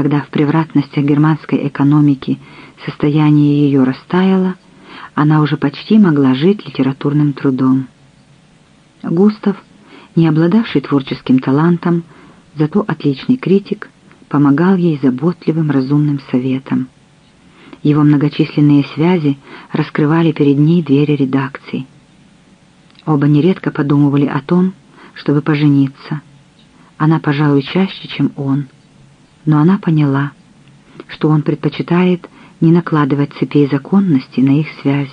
когда в превратностях германской экономики состояние ее растаяло, она уже почти могла жить литературным трудом. Густав, не обладавший творческим талантом, зато отличный критик, помогал ей заботливым разумным советом. Его многочисленные связи раскрывали перед ней двери редакций. Оба нередко подумывали о том, чтобы пожениться. Она, пожалуй, чаще, чем он. Но она поняла, что он предпочитает не накладывать цепей законности на их связь.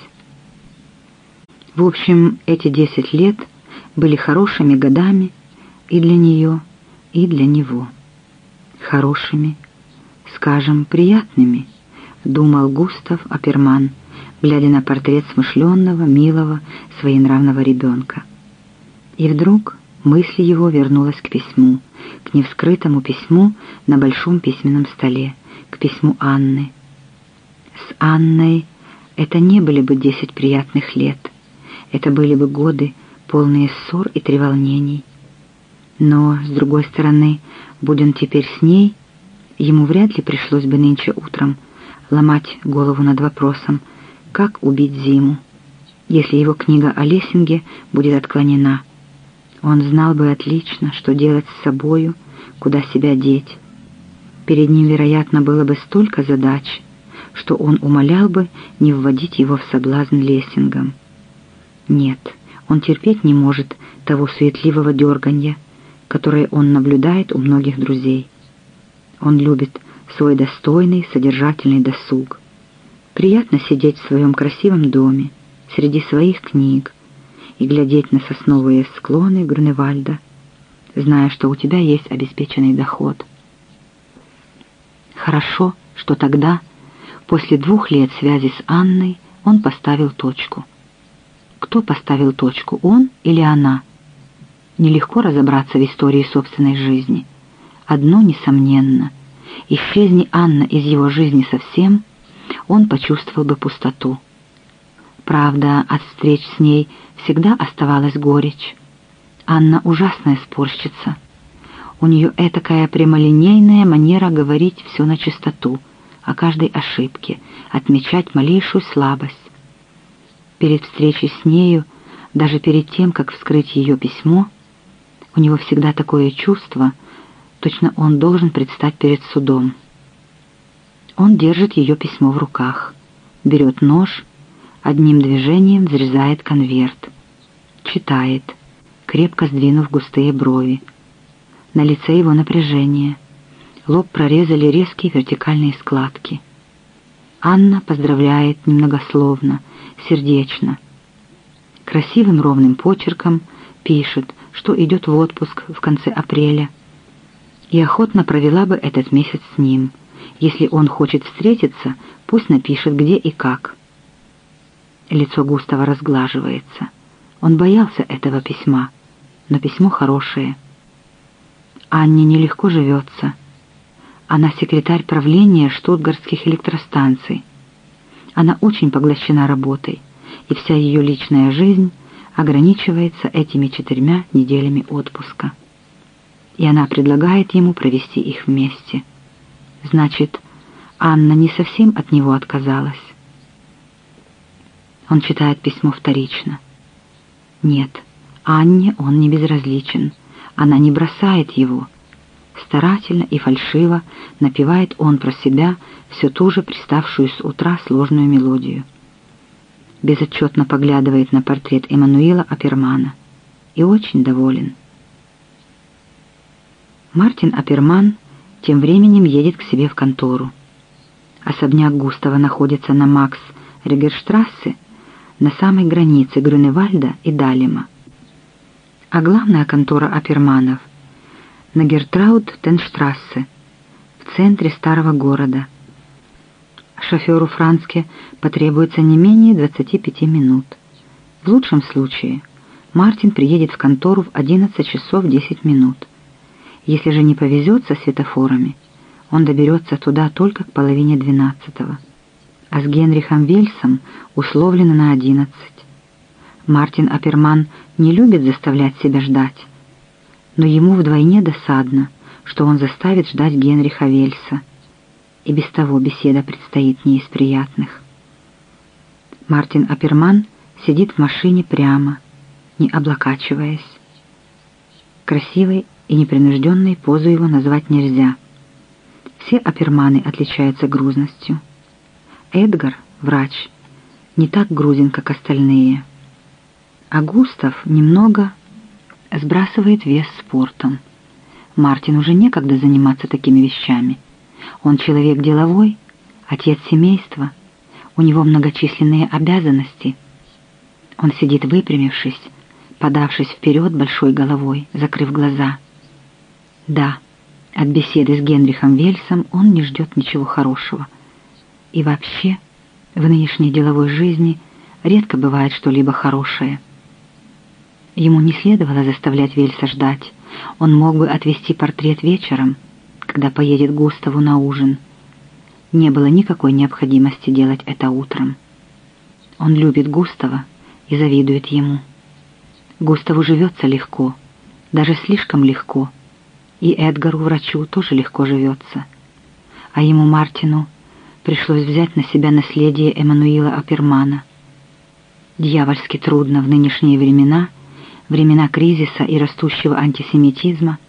В общем, эти десять лет были хорошими годами и для нее, и для него. Хорошими, скажем, приятными, думал Густав Аперман, глядя на портрет смышленного, милого, своенравного ребенка. И вдруг мысль его вернулась к письму, к невскрытому письму на большом письменном столе, к письму Анны. С Анной это не были бы десять приятных лет, это были бы годы, полные ссор и треволнений. Но, с другой стороны, будь он теперь с ней, ему вряд ли пришлось бы нынче утром ломать голову над вопросом, как убить зиму, если его книга о Лессинге будет отклонена. Он знал бы отлично, что делать с собою, куда себя деть. Перед ним, вероятно, было бы столько задач, что он умолял бы не вводить его в соблазн Лессингом. Нет, он терпеть не может того суетливого дерганья, которое он наблюдает у многих друзей. Он любит свой достойный, содержательный досуг. Приятно сидеть в своем красивом доме, среди своих книг, и глядеть на сосновые склоны Груневальда, зная, что у тебя есть обеспеченный доход. Хорошо, что тогда, после двух лет связи с Анной, он поставил точку. Кто поставил точку, он или она? Нелегко разобраться в истории собственной жизни. Одно несомненно. Исчезни Анна из его жизни совсем, он почувствовал бы пустоту. Правда, от встреч с ней всегда оставалась горечь. Анна ужасная спорщица. У нее этакая прямолинейная манера говорить все на чистоту, о каждой ошибке, отмечать малейшую слабость. Перед встречей с нею, даже перед тем, как вскрыть ее письмо, у него всегда такое чувство, точно он должен предстать перед судом. Он держит ее письмо в руках, берет нож, одним движением взрезает конверт, читает, крепко сдвинув густые брови. На лице его напряжение, лоб прорезали резкие вертикальные складки. Анна поздравляет немногословно, сердечно. Красивым ровным почерком пишет, что идет в отпуск в конце апреля, и охотно провела бы этот месяц с ним. Если он хочет встретиться, пусть напишет где и как. Лицо Густава разглаживается. Он боялся этого письма, но письмо хорошее. Анне нелегко живется. Она секретарь правления штутгартских электростанций. Она очень поглощена работой, и вся ее личная жизнь ограничивается этими четырьмя неделями отпуска. И она предлагает ему провести их вместе. Значит, Анна не совсем от него отказалась. Он читает письмо вторично. Нет, Анне он не безразличен. Она не бросает его. Старательно и фальшиво напевает он про себя все ту же приставшую с утра сложную мелодию безотчетно поглядывает на портрет Эммануила Апермана и очень доволен. Мартин Аперман тем временем едет к себе в контору. Особняк Густава находится на Макс Регерштрассе, на самой границе Грюневальда и Далима. А главная контора Аперманов на Гертраут-Тенштрассе, в центре старого города – шоферу Франске потребуется не менее 25 минут. В лучшем случае Мартин приедет в контору в 11 часов 10 минут. Если же не повезет со светофорами, он доберется туда только к половине двенадцатого. А с Генрихом Вельсом условлено на 11. Мартин Аперман не любит заставлять себя ждать, но ему вдвойне досадно, что он заставит ждать Генриха Вельса – и без того беседа предстоит не из приятных. Мартин Аперман сидит в машине прямо, не облокачиваясь. Красивой и непринужденной позу его назвать нельзя. Все Аперманы отличаются грузностью. Эдгар, врач, не так грузен, как остальные. А Густав немного сбрасывает вес спортом. Мартин уже некогда заниматься такими вещами. Он человек деловой, отец семейства, у него многочисленные обязанности. Он сидит выпрямившись, подавшись вперед большой головой, закрыв глаза. Да, от беседы с Генрихом Вельсом он не ждет ничего хорошего. И вообще, в нынешней деловой жизни редко бывает что-либо хорошее. Ему не следовало заставлять Вельса ждать. Он мог бы отвести портрет вечером, когда поедет Густаву на ужин. Не было никакой необходимости делать это утром. Он любит Густава и завидует ему. Густаву живется легко, даже слишком легко, и Эдгару, врачу, тоже легко живется. А ему, Мартину, пришлось взять на себя наследие Эммануила Апермана. Дьявольски трудно в нынешние времена, времена кризиса и растущего антисемитизма –